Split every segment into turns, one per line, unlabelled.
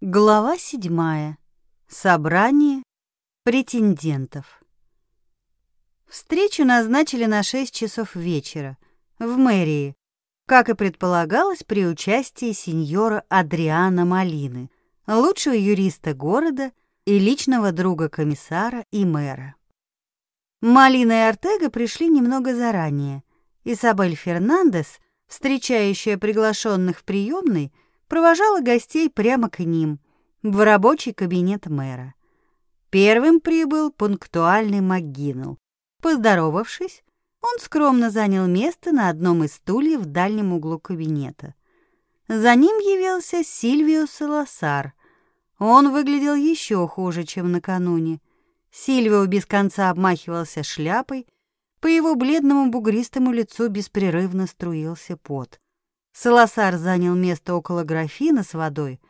Глава седьмая. Собрание претендентов. Встречу назначили на 6 часов вечера в мэрии, как и предполагалось при участии сеньора Адриана Малины, лучшего юриста города и личного друга комиссара и мэра. Малина и Артега пришли немного заранее. Изабель Фернандес, встречающая приглашенных в приемной, провожала гостей прямо к ним, в рабочий кабинет мэра. Первым прибыл пунктуальный МакГиннелл. Поздоровавшись, он скромно занял место на одном из стульев в дальнем углу кабинета. За ним явился Сильвио Саласар. Он выглядел еще хуже, чем накануне. Сильвио без конца обмахивался шляпой, по его бледному бугристому лицу беспрерывно струился пот. Саласар занял место около графина с водой,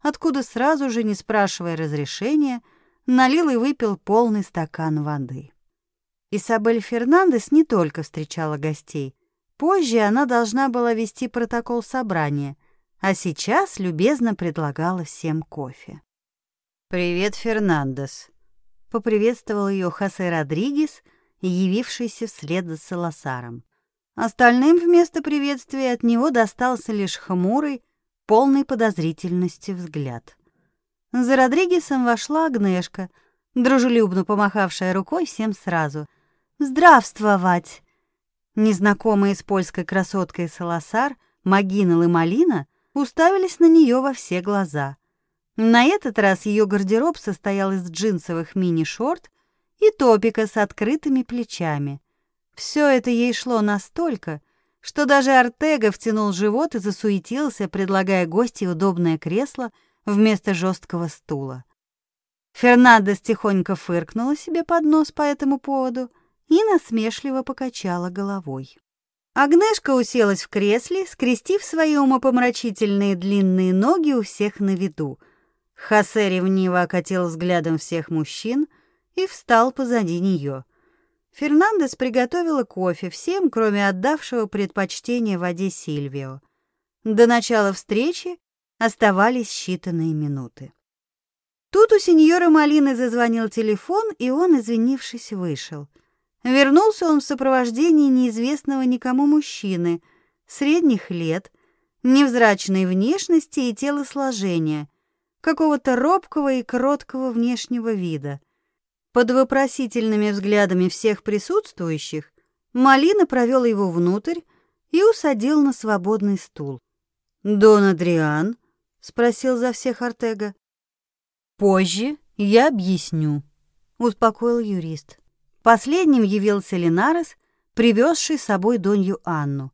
откуда сразу же, не спрашивая разрешения, налил и выпил полный стакан воды. Исабель Фернандес не только встречала гостей. Позже она должна была вести протокол собрания, а сейчас любезно предлагала всем кофе. «Привет, Фернандес», — поприветствовал ее Хосе Родригес, явившийся вслед за Саласаром. Остальным вместо приветствия от него достался лишь хмурый, полный подозрительности взгляд. За Родригесом вошла Агнешка, дружелюбно помахавшая рукой всем сразу. «Здравствовать!» Незнакомые с польской красоткой Саласар, Магинал и Малина уставились на нее во все глаза. На этот раз ее гардероб состоял из джинсовых мини-шорт и топика с открытыми плечами. Все это ей шло настолько, что даже Артега втянул живот и засуетился, предлагая гости удобное кресло вместо жесткого стула. Фернандес тихонько фыркнула себе под нос по этому поводу и насмешливо покачала головой. Агнешка уселась в кресле, скрестив свои умопомрачительные длинные ноги у всех на виду. Хосе ревниво окатил взглядом всех мужчин и встал позади нее. Фернандес приготовила кофе всем, кроме отдавшего предпочтение воде Сильвио. До начала встречи оставались считанные минуты. Тут у сеньора Малины зазвонил телефон, и он, извинившись, вышел. Вернулся он в сопровождении неизвестного никому мужчины, средних лет, невзрачной внешности и телосложения, какого-то робкого и кроткого внешнего вида. Под вопросительными взглядами всех присутствующих Малина провел его внутрь и усадил на свободный стул. «Дон Адриан?» — спросил за всех Артега. «Позже я объясню», — успокоил юрист. Последним явился Ленарес, привезший с собой Донью Анну.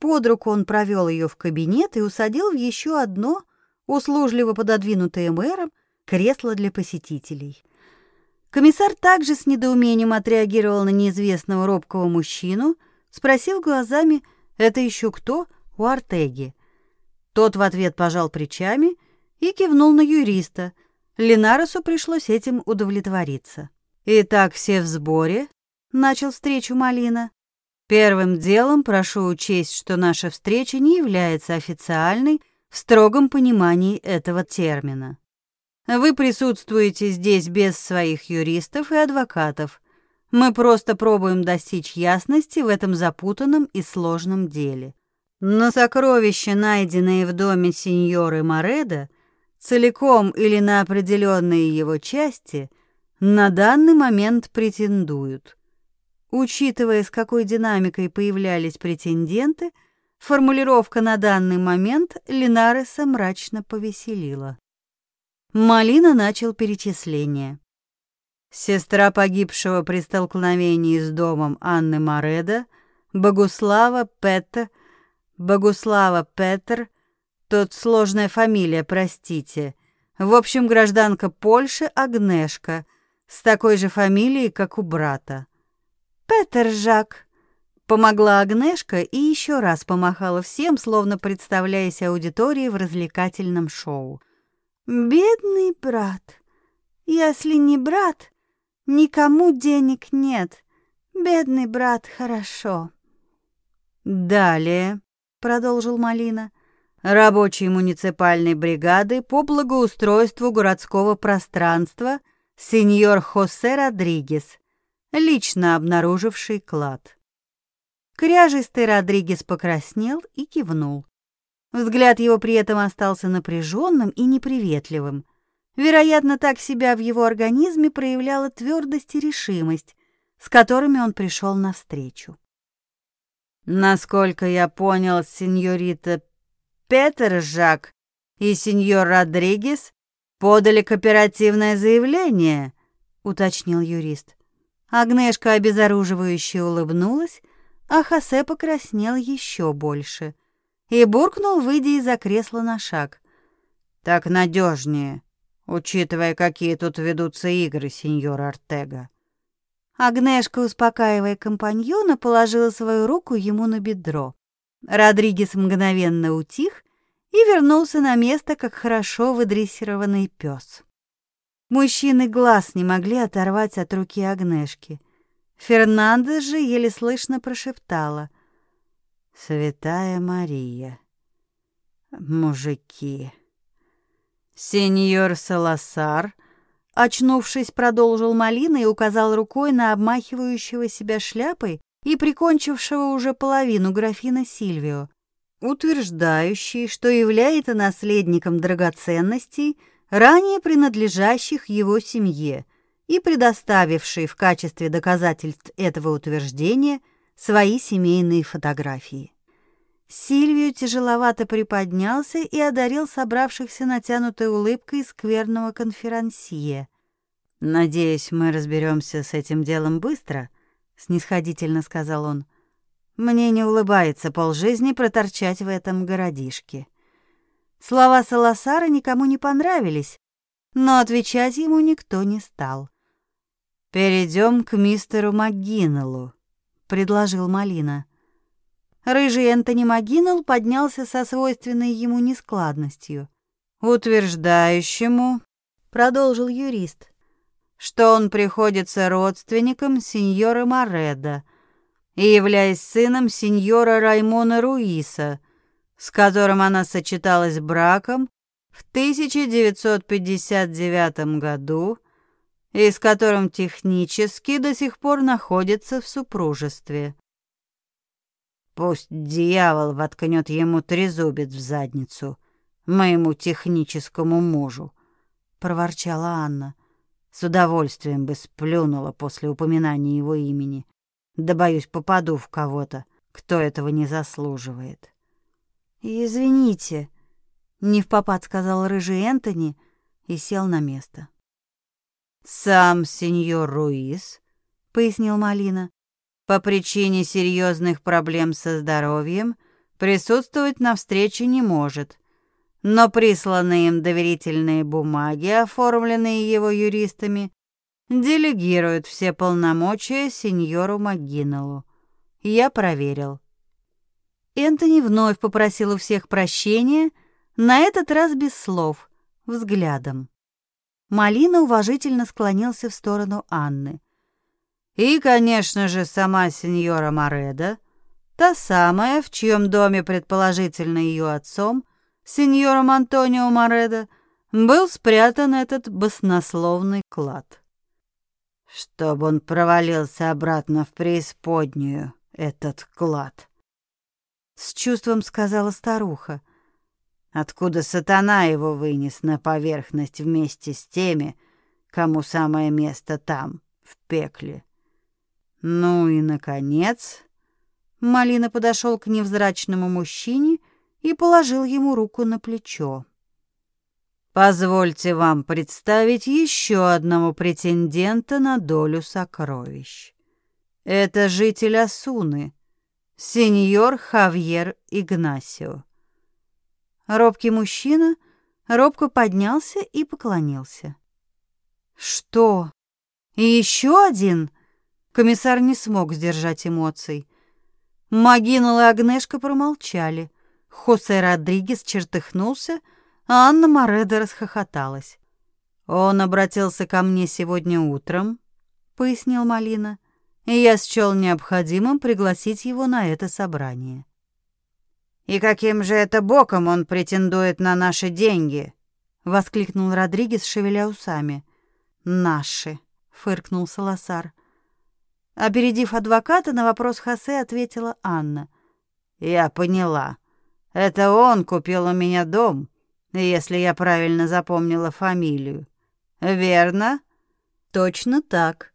Под руку он провел ее в кабинет и усадил в еще одно, услужливо пододвинутое мэром, кресло для посетителей. Комиссар также с недоумением отреагировал на неизвестного робкого мужчину, спросив глазами «Это еще кто?» у Артеги. Тот в ответ пожал плечами и кивнул на юриста. Ленаросу пришлось этим удовлетвориться. «Итак, все в сборе?» — начал встречу Малина. «Первым делом прошу учесть, что наша встреча не является официальной в строгом понимании этого термина. Вы присутствуете здесь без своих юристов и адвокатов. Мы просто пробуем достичь ясности в этом запутанном и сложном деле. На сокровища, найденные в доме сеньоры Мореда, целиком или на определенные его части, на данный момент претендуют. Учитывая, с какой динамикой появлялись претенденты, формулировка на данный момент Линареса мрачно повеселила. Малина начал перечисление. Сестра погибшего при столкновении с домом Анны Мореда, Богуслава Петер, Богуслава Петер, тот сложная фамилия, простите. В общем, гражданка Польши Агнешка, с такой же фамилией, как у брата. Петер Жак. Помогла Агнешка и еще раз помахала всем, словно представляясь аудитории в развлекательном шоу. Бедный брат. Если не брат, никому денег нет. Бедный брат хорошо. Далее, продолжил Малина. рабочей муниципальной бригады по благоустройству городского пространства сеньор Хосе Родригес, лично обнаруживший клад. Кряжистый Родригес покраснел и кивнул. Взгляд его при этом остался напряженным и неприветливым. Вероятно, так себя в его организме проявляла твердость и решимость, с которыми он пришел навстречу. Насколько я понял, сеньорита Петер Жак и сеньор Родригес подали кооперативное заявление, уточнил юрист. Агнешка обезоруживающе улыбнулась, а Хосе покраснел еще больше и буркнул, выйдя из-за кресла на шаг. Так надежнее, учитывая, какие тут ведутся игры, сеньор Артега. Агнешка, успокаивая компаньона, положила свою руку ему на бедро. Родригес мгновенно утих и вернулся на место, как хорошо выдрессированный пес. Мужчины глаз не могли оторвать от руки Агнешки. Фернандес же еле слышно прошептала: "Святая Мария, мужики". Сеньор Саласар Очнувшись, продолжил Малина и указал рукой на обмахивающего себя шляпой и прикончившего уже половину графина Сильвио, утверждающий, что является наследником драгоценностей, ранее принадлежащих его семье, и предоставивший в качестве доказательств этого утверждения свои семейные фотографии. Сильвио тяжеловато приподнялся и одарил собравшихся натянутой улыбкой скверного конферансье. «Надеюсь, мы разберемся с этим делом быстро», — снисходительно сказал он. «Мне не улыбается полжизни проторчать в этом городишке». Слова Саласара никому не понравились, но отвечать ему никто не стал. «Перейдем к мистеру МакГиннеллу», — предложил Малина. Рыжий Энтони Магинал поднялся со свойственной ему нескладностью. «Утверждающему», — продолжил юрист, «что он приходится родственником сеньора Мореда и являясь сыном сеньора Раймона Руиса, с которым она сочеталась браком в 1959 году и с которым технически до сих пор находится в супружестве. Пусть дьявол воткнет ему трезубец в задницу, моему техническому мужу, проворчала Анна. С удовольствием бы сплюнула после упоминания его имени. Да боюсь, попаду в кого-то, кто этого не заслуживает. Извините, не в попад сказал рыжий Энтони и сел на место. Сам сеньор Руис, пояснил Малина, по причине серьезных проблем со здоровьем присутствовать на встрече не может. Но присланные им доверительные бумаги, оформленные его юристами, делегируют все полномочия сеньору Магинеллу. Я проверил. Энтони вновь попросил у всех прощения, на этот раз без слов, взглядом. Малина уважительно склонился в сторону Анны. И, конечно же, сама сеньора Мореда, та самая, в чьем доме, предположительно, ее отцом, сеньором Антонио Мореда, был спрятан этот баснословный клад. Чтобы он провалился обратно в преисподнюю, этот клад. С чувством сказала старуха. Откуда сатана его вынес на поверхность вместе с теми, кому самое место там, в пекле. Ну и, наконец, Малина подошел к невзрачному мужчине и положил ему руку на плечо. Позвольте вам представить еще одного претендента на долю сокровищ. Это житель Асуны, сеньор Хавьер Игнасио. Робкий мужчина робко поднялся и поклонился. Что? И еще один? Комиссар не смог сдержать эмоций. Магинал и Агнешка промолчали. Хосе Родригес чертыхнулся, а Анна Мореда расхохоталась. «Он обратился ко мне сегодня утром», — пояснил Малина, «и я счел необходимым пригласить его на это собрание».
И каким же это боком он претендует на наши деньги?
воскликнул Родригес, шевеля усами. Наши, фыркнул Саласар. Опередив адвоката, на вопрос Хосе ответила Анна.
Я поняла. Это он купил у меня дом, если я правильно запомнила фамилию. Верно?
Точно так,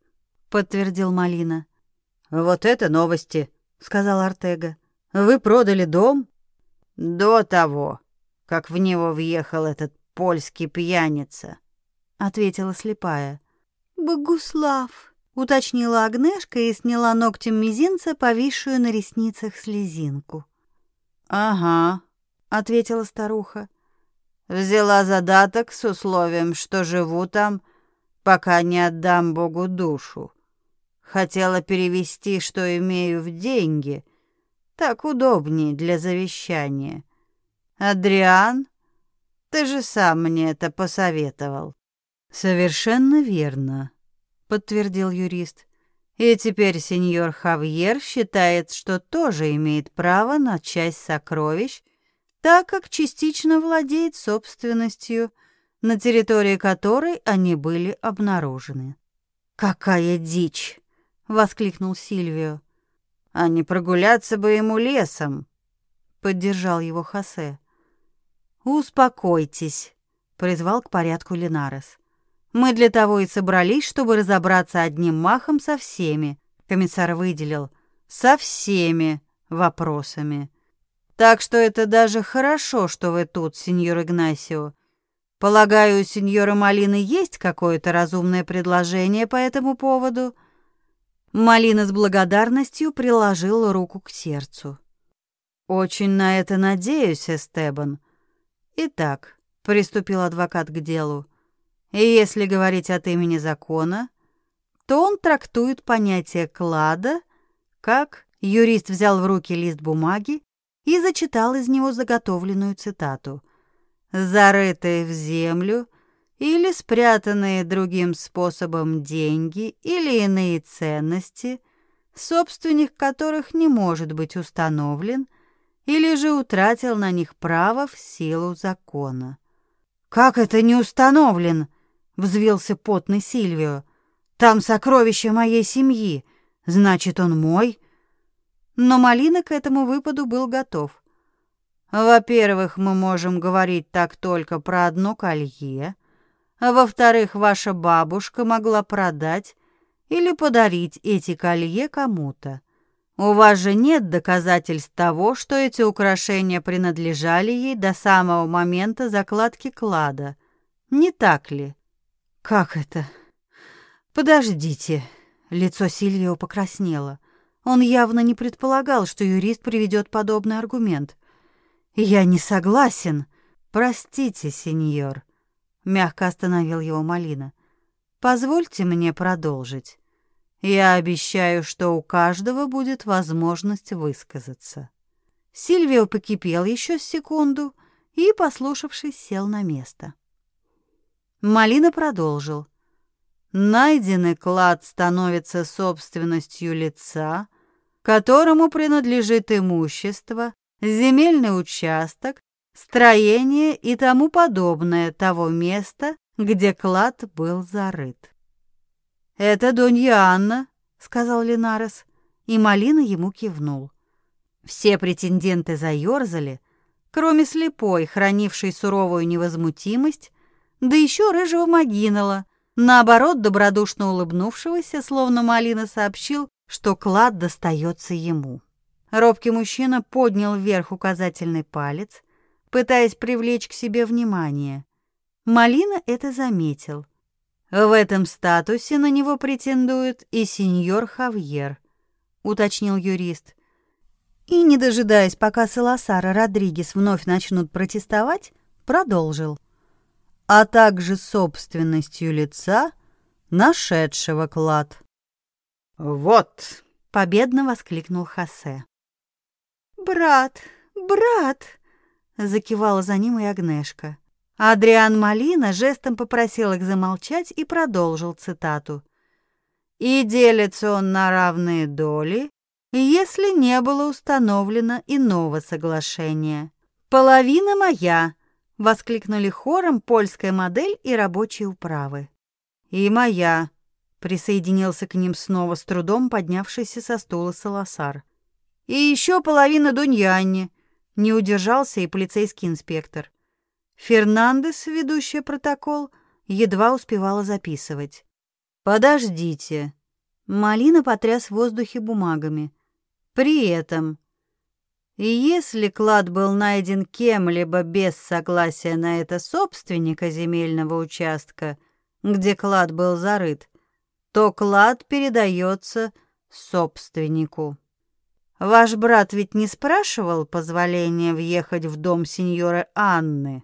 подтвердил Малина.
Вот это новости,
сказал Артега. Вы продали дом
до того, как в него въехал этот польский пьяница,
ответила слепая. Богуслав, уточнила Агнешка и сняла ногтем мизинца повисшую на ресницах слезинку.
Ага, ответила старуха. Взяла задаток с условием, что живу там, пока не отдам Богу душу. Хотела перевести, что имею в деньги. Так удобнее для завещания. Адриан, ты же сам мне это посоветовал.
Совершенно верно, подтвердил юрист. И теперь сеньор Хавьер считает, что тоже имеет право на часть сокровищ, так как частично владеет собственностью, на территории которой они были обнаружены.
Какая дичь, воскликнул Сильвио. А не прогуляться бы ему лесом, поддержал его Хосе.
Успокойтесь, призвал к порядку Линарес. Мы для того и собрались, чтобы разобраться одним махом со всеми, комиссар выделил, со всеми вопросами. Так что это даже хорошо, что вы тут, сеньор Игнасио. Полагаю, у сеньора Малины есть какое-то разумное предложение по этому поводу? Малина с благодарностью приложила руку к сердцу. Очень на это надеюсь, Эстебан. Итак, приступил адвокат к делу. И если говорить от имени закона, то он трактует понятие клада как юрист взял в руки лист бумаги и зачитал из него заготовленную цитату: "Зарытые в землю или спрятанные другим способом деньги или иные ценности, собственник которых не может быть установлен, или же утратил на них право в силу закона".
Как это не установлен? взвился потный Сильвио. Там сокровища моей семьи, значит, он мой.
Но Малина к этому выпаду был готов. Во-первых, мы можем говорить так только про одно колье, а во-вторых, ваша бабушка могла продать или подарить эти колье кому-то. У вас же нет доказательств того, что эти украшения принадлежали ей до самого момента закладки клада. Не так ли?
Как это?
Подождите. Лицо Сильвио покраснело. Он явно не предполагал, что юрист приведет подобный аргумент. Я не согласен. Простите, сеньор, мягко остановил его Малина. Позвольте мне продолжить. Я обещаю, что у каждого будет возможность высказаться. Сильвио покипел еще секунду и, послушавшись, сел на место. Малина продолжил. Найденный клад становится собственностью лица, которому принадлежит имущество, земельный участок, строение и тому подобное того места, где клад был зарыт. «Это Донья Анна», — сказал Линарес, и Малина ему кивнул. Все претенденты заерзали, кроме слепой, хранившей суровую невозмутимость, да еще рыжего Магинала, наоборот, добродушно улыбнувшегося, словно Малина сообщил, что клад достается ему. Робкий мужчина поднял вверх указательный палец, пытаясь привлечь к себе внимание. Малина это заметил. В этом статусе на него претендует и сеньор Хавьер, уточнил юрист. И, не дожидаясь, пока Саласара Родригес вновь начнут протестовать, продолжил а также собственностью лица, нашедшего клад.
«Вот!»
— победно воскликнул Хосе. «Брат, брат!» — закивала за ним и Агнешка. Адриан Малина жестом попросил их замолчать и продолжил цитату. «И делится он на равные доли, если не было установлено иного соглашения. «Половина моя!» — воскликнули хором польская модель и рабочие управы.
«И моя!» — присоединился к ним снова с трудом поднявшийся со стула Саласар. «И еще половина Дуньяне!» — не удержался и полицейский инспектор. Фернандес, ведущая протокол, едва успевала записывать. «Подождите!» Малина потряс в воздухе бумагами. «При этом...» И если клад был найден кем-либо без согласия на это собственника земельного участка, где клад был зарыт, то клад передается собственнику. Ваш брат ведь не спрашивал позволения въехать в дом сеньоры Анны.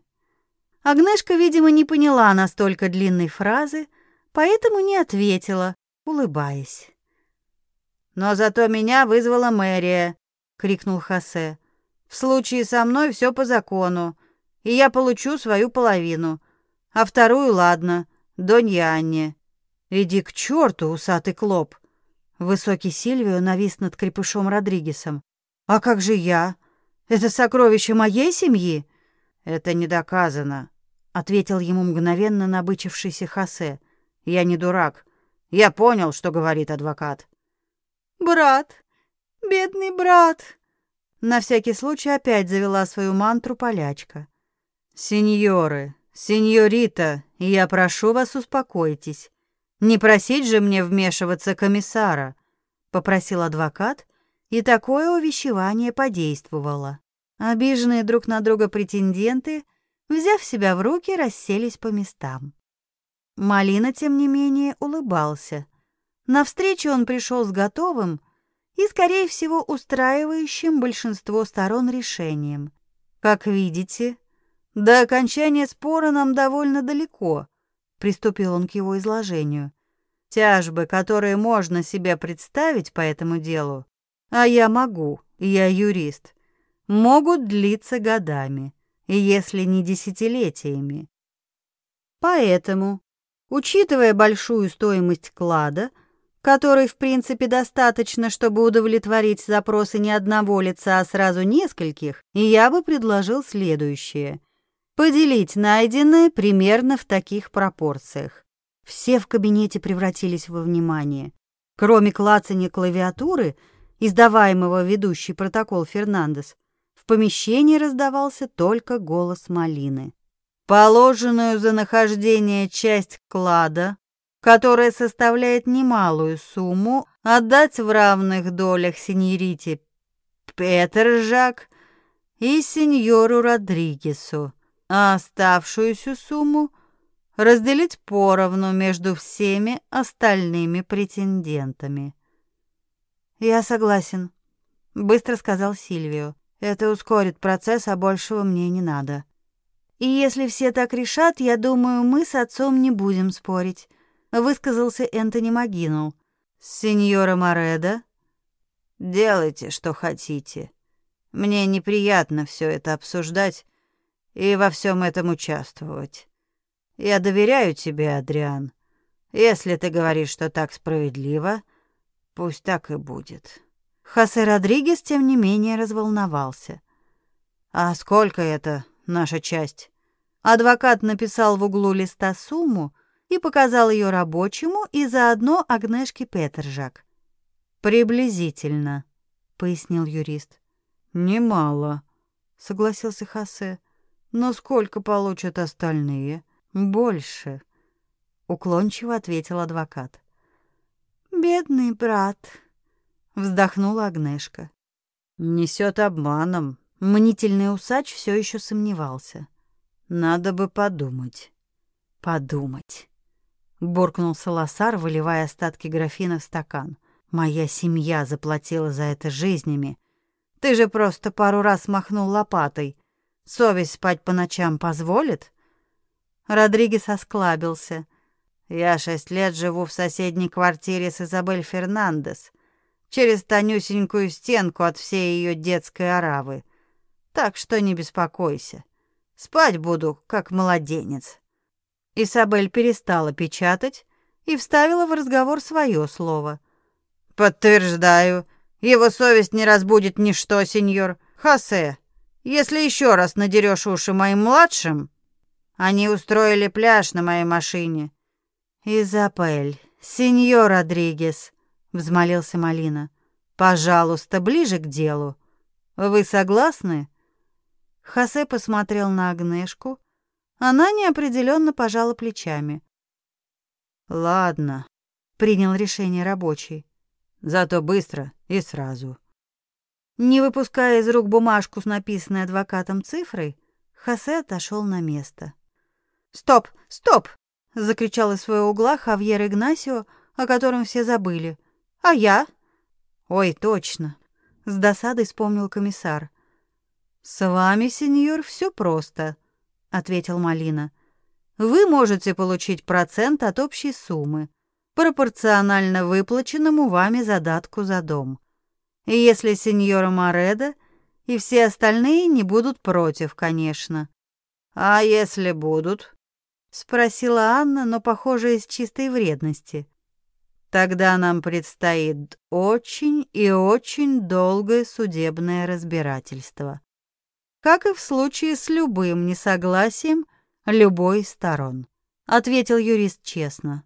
Агнешка, видимо, не поняла настолько длинной фразы, поэтому не ответила, улыбаясь.
«Но зато меня вызвала мэрия», — крикнул Хосе. «В случае со мной все по закону, и я получу свою половину, а вторую, ладно, Донья Анне».
«Иди к черту, усатый клоп!» Высокий Сильвио навис над крепышом Родригесом. «А как же я? Это сокровище моей семьи?»
«Это не доказано», — ответил ему мгновенно набычившийся Хосе. «Я не дурак. Я понял, что говорит адвокат».
«Брат! Бедный брат!»
На всякий случай опять завела свою мантру полячка. «Сеньоры, сеньорита, я прошу вас, успокойтесь. Не просить же мне вмешиваться комиссара», — попросил адвокат, и такое увещевание подействовало. Обиженные друг на друга претенденты, взяв себя в руки, расселись по местам. Малина, тем не менее, улыбался. На встречу он пришел с готовым и, скорее всего, устраивающим большинство сторон решением. Как видите, до окончания спора нам довольно далеко, приступил он к его изложению. Тяжбы, которые можно себе представить по этому делу, а я могу, я юрист, могут длиться годами, если не десятилетиями. Поэтому, учитывая большую стоимость клада, которой, в принципе, достаточно, чтобы удовлетворить запросы не одного лица, а сразу нескольких, я бы предложил следующее. Поделить найденное примерно в таких пропорциях. Все в кабинете превратились во внимание. Кроме клацания клавиатуры, издаваемого ведущий протокол Фернандес, в помещении раздавался только голос Малины. Положенную за нахождение часть клада которая составляет немалую сумму, отдать в равных долях сеньорите Петер Жак и сеньору Родригесу, а оставшуюся сумму разделить поровну между всеми остальными претендентами. «Я согласен», — быстро сказал Сильвио. «Это ускорит процесс, а большего мне не надо. И если все так решат, я думаю, мы с отцом не будем спорить высказался Энтони Магинул. «Сеньора Мореда?» «Делайте, что хотите. Мне неприятно все это обсуждать и во всем этом участвовать. Я доверяю тебе, Адриан. Если ты говоришь, что так справедливо, пусть так и будет». Хосе Родригес, тем не менее, разволновался. «А сколько это наша часть?» Адвокат написал в углу листа сумму, и показал ее рабочему и заодно Агнешке Петержак. «Приблизительно», — пояснил юрист. «Немало», — согласился Хосе. «Но сколько получат остальные?» «Больше», — уклончиво ответил адвокат. «Бедный брат», — вздохнула Агнешка. «Несет обманом». Мнительный усач все еще сомневался. «Надо бы подумать». «Подумать» буркнул Саласар, выливая остатки графина в стакан. Моя семья заплатила за это жизнями. Ты же просто пару раз махнул лопатой. Совесть спать по ночам позволит? Родригес осклабился. Я шесть лет живу в соседней квартире с Изабель Фернандес, через тонюсенькую стенку от всей ее детской оравы. Так что не беспокойся. Спать буду, как младенец. Исабель перестала печатать и вставила в разговор свое слово. «Подтверждаю, Его совесть не разбудит ничто, сеньор. Хосе, если еще раз надерешь уши моим младшим, они устроили пляж на моей машине.
Изапель, сеньор Родригес, взмолился Малина. Пожалуйста, ближе к делу. Вы согласны? Хосе посмотрел на Агнешку. Она неопределенно пожала плечами.
Ладно,
принял решение рабочий.
Зато быстро и сразу.
Не выпуская из рук бумажку с написанной адвокатом цифрой, Хосе отошел на место. «Стоп! Стоп!» — закричал из своего угла Хавьер Игнасио, о котором все забыли. «А я?» «Ой, точно!» — с досадой вспомнил комиссар. «С вами, сеньор, все просто», — ответил Малина. «Вы можете получить процент от общей суммы, пропорционально выплаченному вами задатку за дом. И если сеньора Мореда и все остальные не будут против, конечно».
«А если будут?»
— спросила Анна, но, похоже, из чистой вредности.
Тогда нам предстоит очень и очень долгое судебное разбирательство.
Как и в случае с любым несогласием любой из сторон, ответил юрист честно.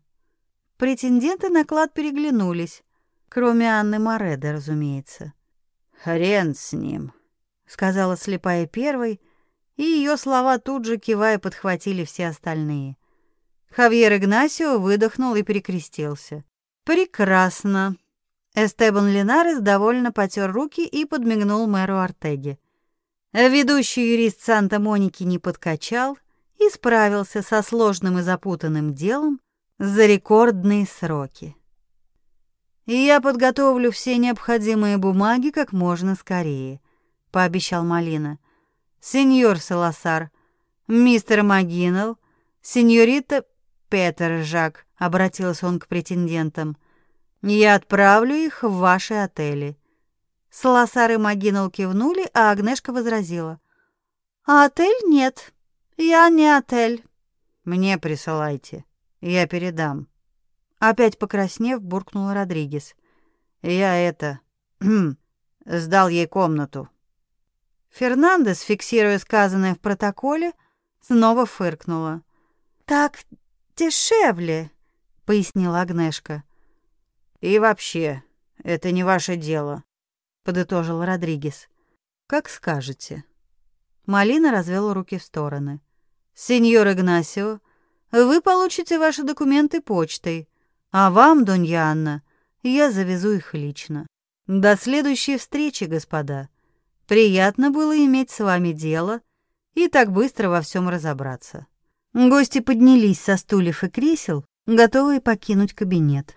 Претенденты на клад переглянулись, кроме Анны Мореды, разумеется.
Хрен с ним,
сказала слепая первой, и ее слова тут же кивая подхватили все остальные. Хавьер Игнасио выдохнул и перекрестился. Прекрасно. Эстебан Линарес довольно потер руки и подмигнул мэру Артеге. Ведущий юрист Санта-Моники не подкачал и справился со сложным и запутанным делом за рекордные сроки. И я подготовлю все необходимые бумаги как можно скорее, пообещал Малина. Сеньор Саласар, мистер Магинал, сеньорита Петер Жак, обратился он к претендентам. Я отправлю их в ваши отели. Саласар и Магинал кивнули, а Агнешка возразила: "А отель нет. Я не отель.
Мне присылайте, я передам".
Опять покраснев, буркнул Родригес.
"Я это сдал ей комнату".
Фернандес, фиксируя сказанное в протоколе, снова фыркнула. Так дешевле, пояснила Агнешка.
И вообще, это не ваше дело, подытожил Родригес.
Как скажете. Малина развел руки в стороны. Сеньор Игнасио, вы получите ваши документы почтой, а вам, Донья Анна, я завезу их лично. До следующей встречи, господа. Приятно было иметь с вами дело и так быстро во всем разобраться. Гости поднялись со стульев и кресел, готовые покинуть кабинет.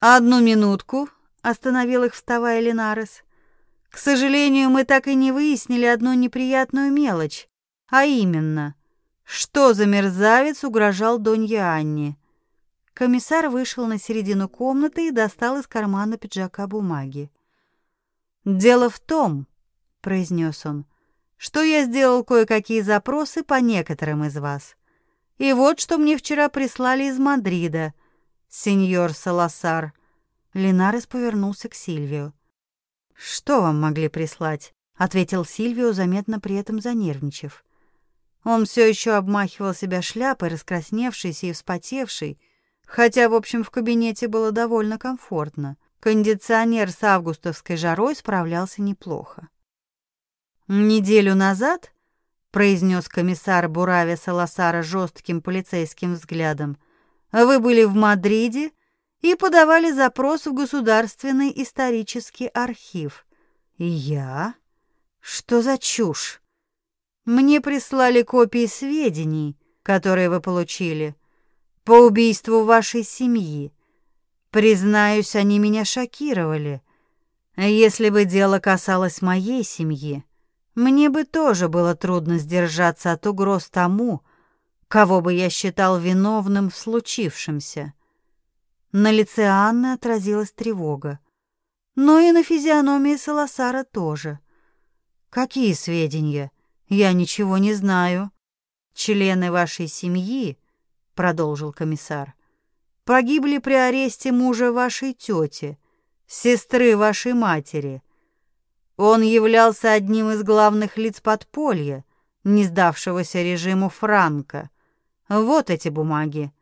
«Одну минутку», — остановил их, вставая Ленарес. «К сожалению, мы так и не выяснили одну неприятную мелочь, а именно, что за мерзавец угрожал Донье Анне». Комиссар вышел на середину комнаты и достал из кармана пиджака бумаги. «Дело в том», — произнес он, — «что я сделал кое-какие запросы по некоторым из вас». И вот что мне вчера прислали из Мадрида, сеньор Саласар. Линарес повернулся к Сильвио. Что вам могли прислать? ответил Сильвио, заметно при этом занервничав. Он все еще обмахивал себя шляпой, раскрасневшийся и вспотевший, хотя, в общем, в кабинете было довольно комфортно. Кондиционер с августовской жарой справлялся неплохо. Неделю назад произнес комиссар Бураве Саласара жестким полицейским взглядом. Вы были в Мадриде и подавали запрос в Государственный исторический архив. Я? Что за чушь? Мне прислали копии сведений, которые вы получили по убийству вашей семьи. Признаюсь, они меня шокировали. Если бы дело касалось моей семьи, мне бы тоже было трудно сдержаться от угроз тому, кого бы я считал виновным в случившемся. На лице Анны отразилась тревога, но и на физиономии Саласара тоже. Какие сведения? Я ничего не знаю. Члены вашей семьи, продолжил комиссар, погибли при аресте мужа вашей тети, сестры вашей матери. Он являлся одним из главных лиц подполья, не сдавшегося режиму Франка. Вот эти бумаги.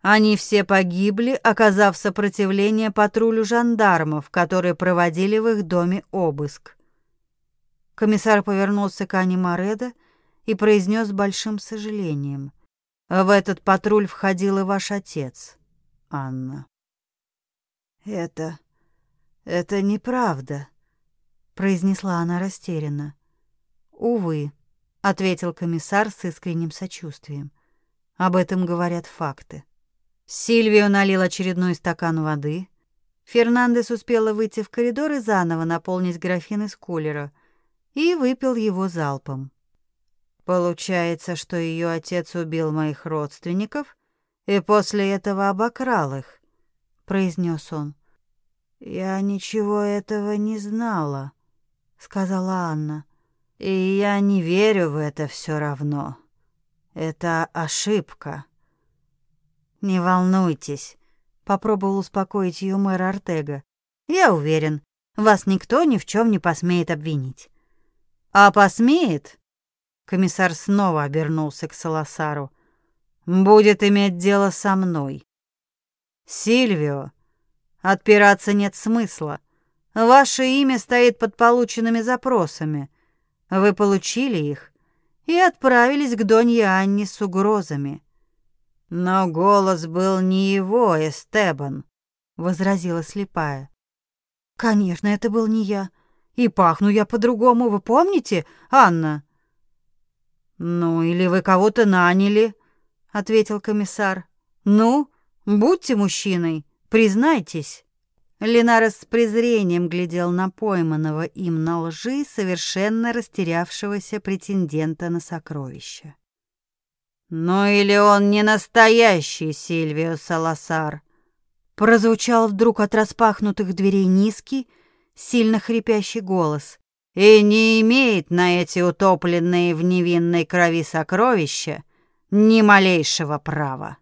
Они все погибли, оказав сопротивление патрулю жандармов, которые проводили в их доме обыск. Комиссар повернулся к Ане Мореда и произнес с большим сожалением: "В этот патруль входил и ваш отец, Анна".
"Это это неправда", произнесла она растерянно.
"Увы", ответил комиссар с искренним сочувствием. "Об этом говорят факты". Сильвио налил очередной стакан воды. Фернандес успела выйти в коридор и заново наполнить графин из кулера и выпил его залпом. Получается, что ее отец убил моих родственников и после этого обокрал их, произнес он.
Я ничего этого не знала, сказала Анна. И я не верю в это все равно. Это ошибка.
Не волнуйтесь, попробовал успокоить ее мэр Артега. Я уверен, вас никто ни в чем не посмеет обвинить. А посмеет? Комиссар снова обернулся к Саласару. Будет иметь дело со мной. Сильвио, отпираться нет смысла. Ваше имя стоит под полученными запросами. Вы получили их и отправились к Донье Анне с угрозами. Но голос был не его, Эстебан, возразила слепая. Конечно, это был не я. И пахну я по-другому, вы помните, Анна? Ну, или вы кого-то наняли, ответил комиссар. Ну, будьте мужчиной, признайтесь. Ленарес с презрением глядел на пойманного им на лжи совершенно растерявшегося претендента на сокровище. «Ну или он не настоящий Сильвио Саласар?» Прозвучал вдруг от распахнутых дверей низкий, сильно хрипящий голос. «И не имеет на эти утопленные в невинной крови сокровища ни малейшего права».